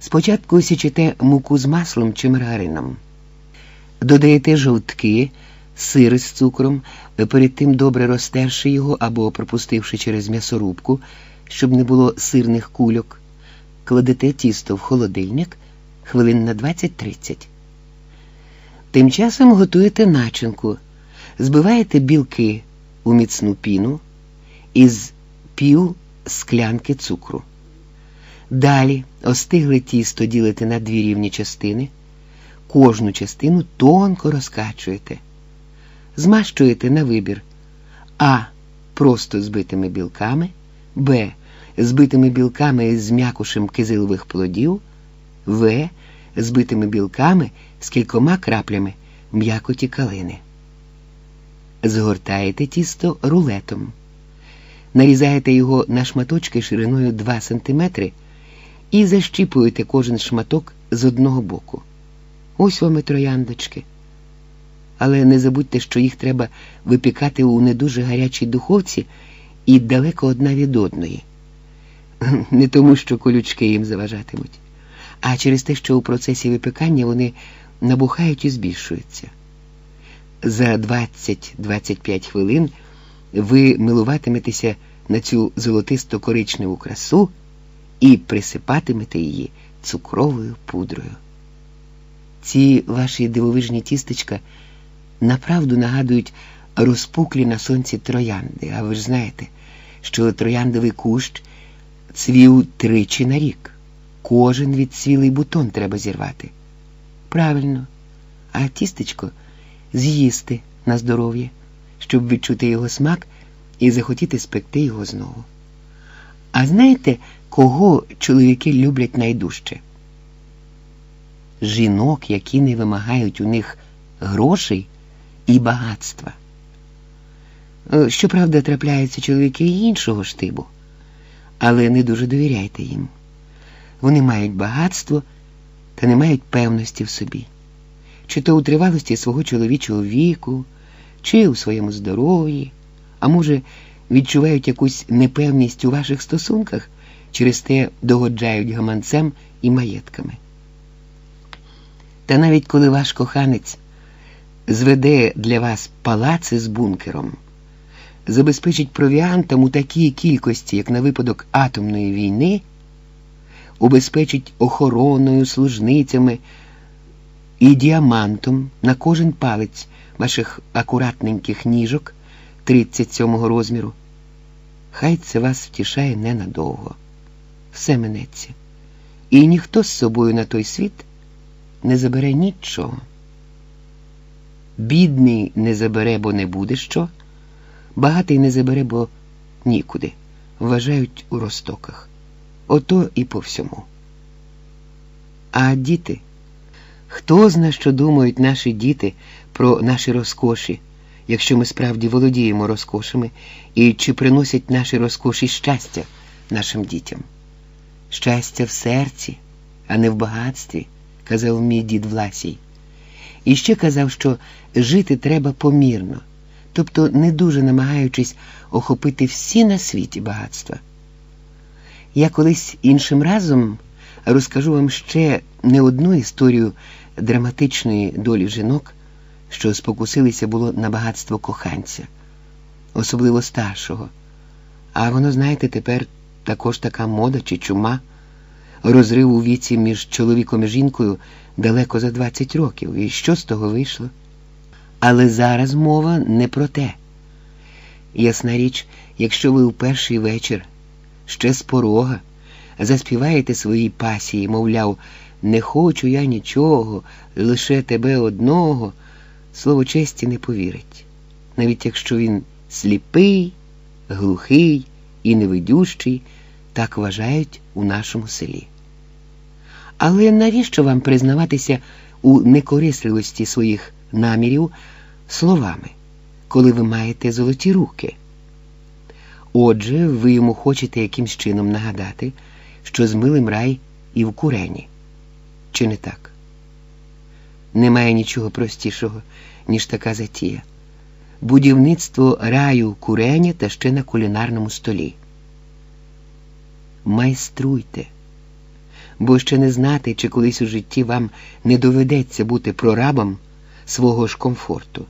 Спочатку січете муку з маслом чи маргарином. Додаєте жовтки, сир з цукром, перед тим добре розтерши його або пропустивши через м'ясорубку, щоб не було сирних кульок. Кладете тісто в холодильник хвилин на 20-30. Тим часом готуєте начинку, збиваєте білки у міцну піну із пів склянки цукру. Далі остигле тісто ділите на дві рівні частини, кожну частину тонко розкачуєте, змащуєте на вибір А. Просто збитими білками, Б. Збитими білками з м'якушем кизилових плодів, В. Збитими білками з кількома краплями м'якоті калини. Згортаєте тісто рулетом, нарізаєте його на шматочки шириною 2 см і защіпуєте кожен шматок з одного боку. Ось вам і трояндочки. Але не забудьте, що їх треба випікати у не дуже гарячій духовці і далеко одна від одної. Не тому, що колючки їм заважатимуть, а через те, що у процесі випікання вони набухають і збільшуються. За 20-25 хвилин ви милуватиметеся на цю золотисто коричневу красу і присипатимете її цукровою пудрою. Ці ваші дивовижні тістечка направду нагадують розпуклі на сонці троянди, а ви ж знаєте, що трояндовий кущ цвів тричі на рік. Кожен відцвілий бутон треба зірвати. Правильно, а тістечко з'їсти на здоров'я, щоб відчути його смак і захотіти спекти його знову. А знаєте, кого чоловіки люблять найдужче? Жінок, які не вимагають у них грошей і багатства. Е, Щоправда, трапляються чоловіки іншого штибу, але не дуже довіряйте їм. Вони мають багатство та не мають певності в собі, чи то у тривалості свого чоловічого віку, чи у своєму здоров'ї, а може, відчувають якусь непевність у ваших стосунках, через те догоджають гаманцем і маєтками. Та навіть коли ваш коханець зведе для вас палаци з бункером, забезпечить провіантом у такій кількості, як на випадок атомної війни, убезпечить охороною, служницями і діамантом на кожен палець ваших акуратненьких ніжок 37-го розміру. Хай це вас втішає ненадовго. Все минеться. І ніхто з собою на той світ не забере нічого. Бідний не забере, бо не буде що, багатий не забере, бо нікуди, вважають у ростоках. Ото і по всьому. А діти, хто зна, що думають наші діти про наші розкоші, якщо ми справді володіємо розкошами, і чи приносять наші розкоші щастя нашим дітям? Щастя в серці, а не в багатстві, казав мій дід Власій. І ще казав, що жити треба помірно, тобто не дуже намагаючись охопити всі на світі багатства. Я колись іншим разом розкажу вам ще не одну історію драматичної долі жінок, що спокусилися було на багатство коханця, особливо старшого. А воно, знаєте, тепер також така мода чи чума, розрив у віці між чоловіком і жінкою далеко за 20 років. І що з того вийшло? Але зараз мова не про те. Ясна річ, якщо ви у перший вечір ще з порога заспіваєте своїй пасії, мовляв, не хочу я нічого, лише тебе одного, слово честі не повірить, навіть якщо він сліпий, глухий і невидющий, так вважають у нашому селі. Але навіщо вам признаватися у некорисливості своїх намірів словами, коли ви маєте золоті руки? Отже, ви йому хочете якимсь чином нагадати, що з милим рай і в курені. Чи не так? Немає нічого простішого, ніж така затія. Будівництво раю в та ще на кулінарному столі. Майструйте, бо ще не знати, чи колись у житті вам не доведеться бути прорабом свого ж комфорту.